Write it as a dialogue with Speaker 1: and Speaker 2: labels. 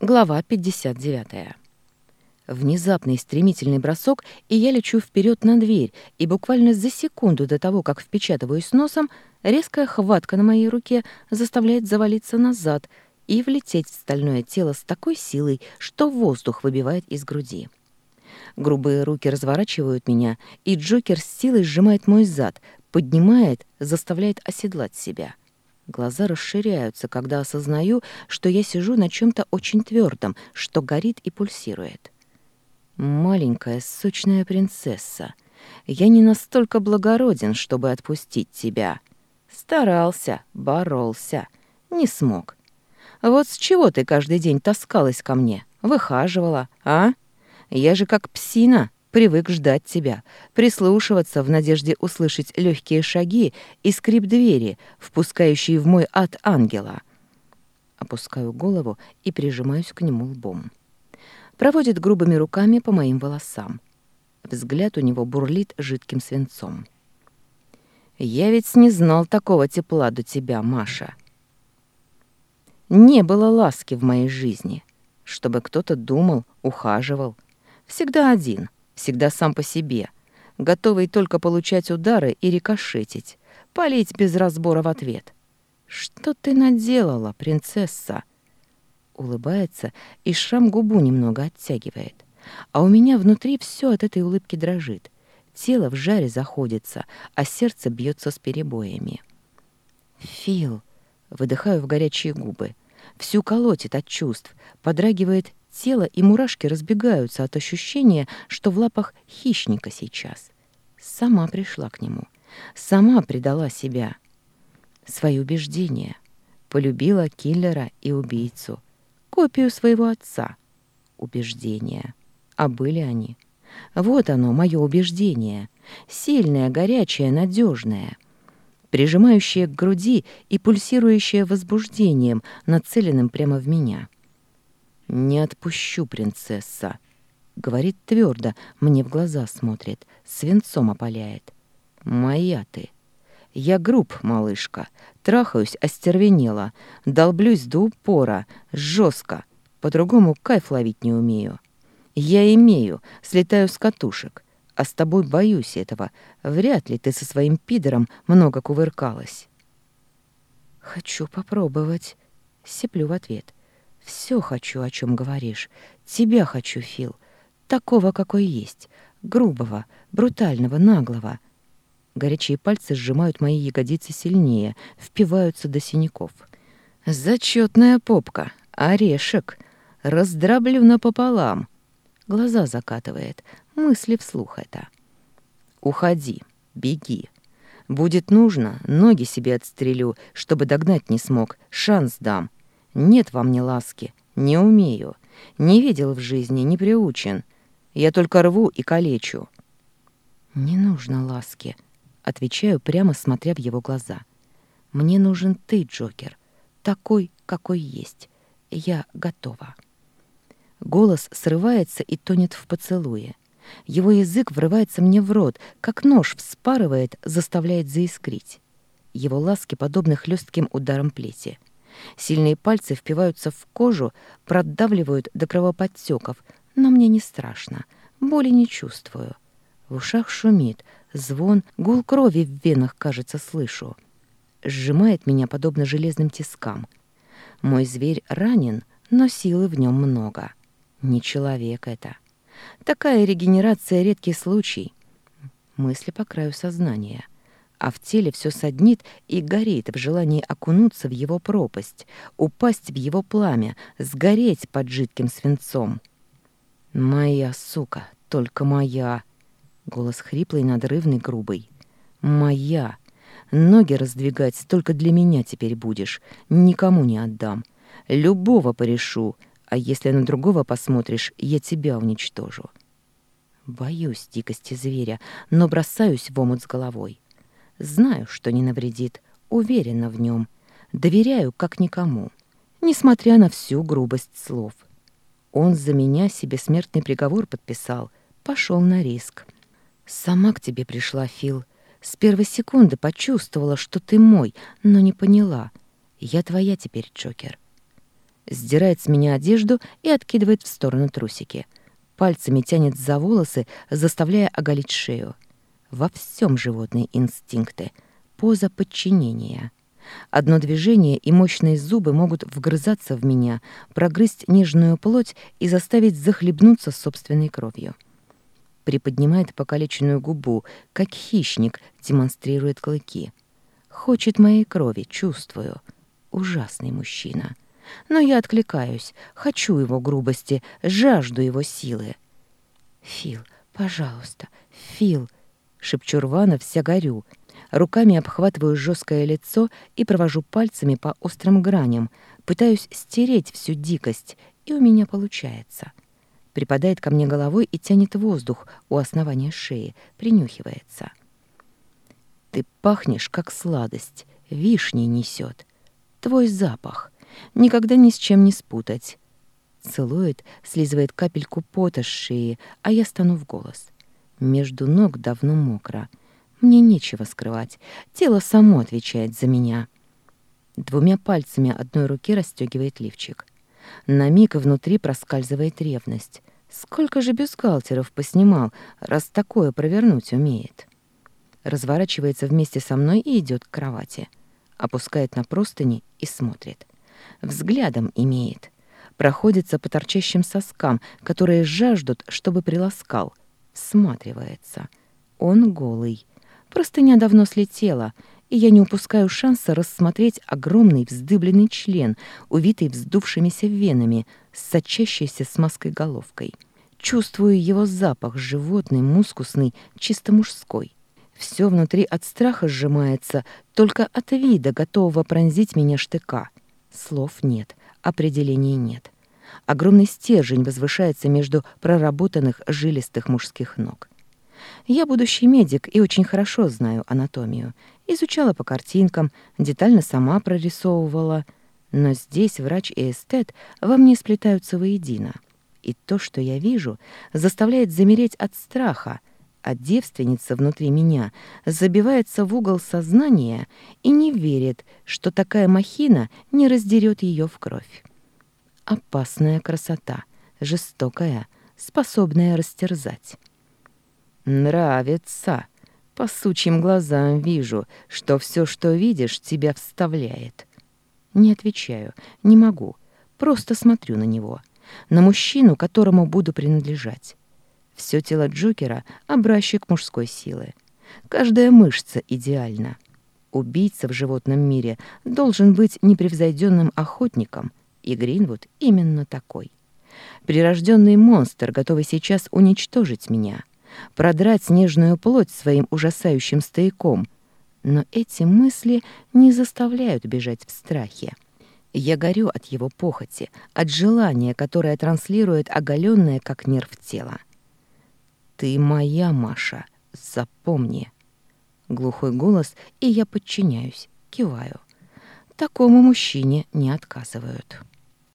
Speaker 1: Глава 59. Внезапный стремительный бросок, и я лечу вперед на дверь, и буквально за секунду до того, как впечатываюсь носом, резкая хватка на моей руке заставляет завалиться назад и влететь в стальное тело с такой силой, что воздух выбивает из груди. Грубые руки разворачивают меня, и Джокер с силой сжимает мой зад, поднимает, заставляет оседлать себя — Глаза расширяются, когда осознаю, что я сижу на чем-то очень твердом, что горит и пульсирует. «Маленькая сочная принцесса, я не настолько благороден, чтобы отпустить тебя. Старался, боролся, не смог. Вот с чего ты каждый день таскалась ко мне, выхаживала, а? Я же как псина, привык ждать тебя, прислушиваться в надежде услышать легкие шаги и скрип двери, впускающие в мой ад ангела. Опускаю голову и прижимаюсь к нему лбом. Проводит грубыми руками по моим волосам. Взгляд у него бурлит жидким свинцом. «Я ведь не знал такого тепла до тебя, Маша». Не было ласки в моей жизни, чтобы кто-то думал, ухаживал. Всегда один, всегда сам по себе, готовый только получать удары и рикошетить, палить без разбора в ответ. «Что ты наделала, принцесса?» Улыбается и шрам губу немного оттягивает. А у меня внутри все от этой улыбки дрожит. Тело в жаре заходится, а сердце бьется с перебоями. «Фил!» — выдыхаю в горячие губы. Всю колотит от чувств, подрагивает тела, и мурашки разбегаются от ощущения, что в лапах хищника сейчас. Сама пришла к нему. Сама предала себя. Свои убеждения. Полюбила киллера и убийцу. Копию своего отца. Убеждения. А были они. Вот оно, мое убеждение. Сильное, горячее, надежное прижимающее к груди и пульсирующее возбуждением, нацеленным прямо в меня. «Не отпущу, принцесса!» Говорит твердо, мне в глаза смотрит, свинцом опаляет. «Моя ты!» «Я груб, малышка, трахаюсь остервенела, долблюсь до упора, жестко, по-другому кайф ловить не умею. Я имею, слетаю с катушек, а с тобой боюсь этого. Вряд ли ты со своим пидором много кувыркалась». «Хочу попробовать», — сеплю в ответ. Все хочу, о чем говоришь. Тебя хочу, Фил. Такого, какой есть. Грубого, брутального, наглого. Горячие пальцы сжимают мои ягодицы сильнее, впиваются до синяков. Зачетная попка, орешек. Раздраблю напополам. Глаза закатывает, мысли вслух это. Уходи, беги. Будет нужно, ноги себе отстрелю, чтобы догнать не смог, шанс дам. Нет вам ни ласки, не умею, не видел в жизни, не приучен. Я только рву и калечу». «Не нужно ласки», — отвечаю, прямо смотря в его глаза. «Мне нужен ты, Джокер, такой, какой есть. Я готова». Голос срывается и тонет в поцелуе. Его язык врывается мне в рот, как нож вспарывает, заставляет заискрить. Его ласки подобны хлестким ударам плети — Сильные пальцы впиваются в кожу, продавливают до кровоподтеков, но мне не страшно, боли не чувствую. В ушах шумит, звон, гул крови в венах, кажется, слышу. Сжимает меня подобно железным тискам. Мой зверь ранен, но силы в нем много. Не человек это. Такая регенерация — редкий случай. Мысли по краю сознания — а в теле все саднит и горит в желании окунуться в его пропасть, упасть в его пламя, сгореть под жидким свинцом. «Моя сука, только моя!» Голос хриплый, надрывный, грубый. «Моя! Ноги раздвигать только для меня теперь будешь. Никому не отдам. Любого порешу, а если на другого посмотришь, я тебя уничтожу». Боюсь дикости зверя, но бросаюсь в омут с головой. Знаю, что не навредит, уверена в нем, доверяю как никому, несмотря на всю грубость слов. Он за меня себе смертный приговор подписал, пошел на риск. «Сама к тебе пришла, Фил. С первой секунды почувствовала, что ты мой, но не поняла. Я твоя теперь, Джокер». Сдирает с меня одежду и откидывает в сторону трусики. Пальцами тянет за волосы, заставляя оголить шею во всем животные инстинкты, поза подчинения. Одно движение и мощные зубы могут вгрызаться в меня, прогрызть нежную плоть и заставить захлебнуться собственной кровью. Приподнимает покалеченную губу, как хищник демонстрирует клыки. Хочет моей крови, чувствую. Ужасный мужчина. Но я откликаюсь, хочу его грубости, жажду его силы. Фил, пожалуйста, Фил, — шепчу рвано, вся горю. Руками обхватываю жесткое лицо и провожу пальцами по острым граням, пытаюсь стереть всю дикость, и у меня получается. Припадает ко мне головой и тянет воздух у основания шеи, принюхивается. Ты пахнешь, как сладость, вишни несет. Твой запах. Никогда ни с чем не спутать. Целует, слизывает капельку пота с шеи, а я стану в голос. Между ног давно мокро. Мне нечего скрывать. Тело само отвечает за меня. Двумя пальцами одной руки расстегивает лифчик. На миг внутри проскальзывает ревность. Сколько же бюстгальтеров поснимал, раз такое провернуть умеет. Разворачивается вместе со мной и идет к кровати. Опускает на простыни и смотрит. Взглядом имеет. Проходится по торчащим соскам, которые жаждут, чтобы приласкал — Всматривается. Он голый. Простыня давно слетела, и я не упускаю шанса рассмотреть огромный вздыбленный член, увитый вздувшимися венами, с сочащейся смазкой головкой. Чувствую его запах, животный, мускусный, чисто мужской. Все внутри от страха сжимается, только от вида, готового пронзить меня штыка. Слов нет, определений нет. Огромный стержень возвышается между проработанных жилистых мужских ног. Я будущий медик и очень хорошо знаю анатомию. Изучала по картинкам, детально сама прорисовывала. Но здесь врач и эстет во мне сплетаются воедино. И то, что я вижу, заставляет замереть от страха, а девственница внутри меня забивается в угол сознания и не верит, что такая махина не раздерет ее в кровь. Опасная красота, жестокая, способная растерзать. «Нравится. По сучьим глазам вижу, что все, что видишь, тебя вставляет». Не отвечаю, не могу. Просто смотрю на него. На мужчину, которому буду принадлежать. Все тело Джокера — образчик мужской силы. Каждая мышца идеальна. Убийца в животном мире должен быть непревзойденным охотником — и Гринвуд именно такой. Прирожденный монстр, готовый сейчас уничтожить меня, продрать снежную плоть своим ужасающим стояком. Но эти мысли не заставляют бежать в страхе. Я горю от его похоти, от желания, которое транслирует оголенное, как нерв тело. «Ты моя, Маша, запомни!» Глухой голос, и я подчиняюсь, киваю. Такому мужчине не отказывают.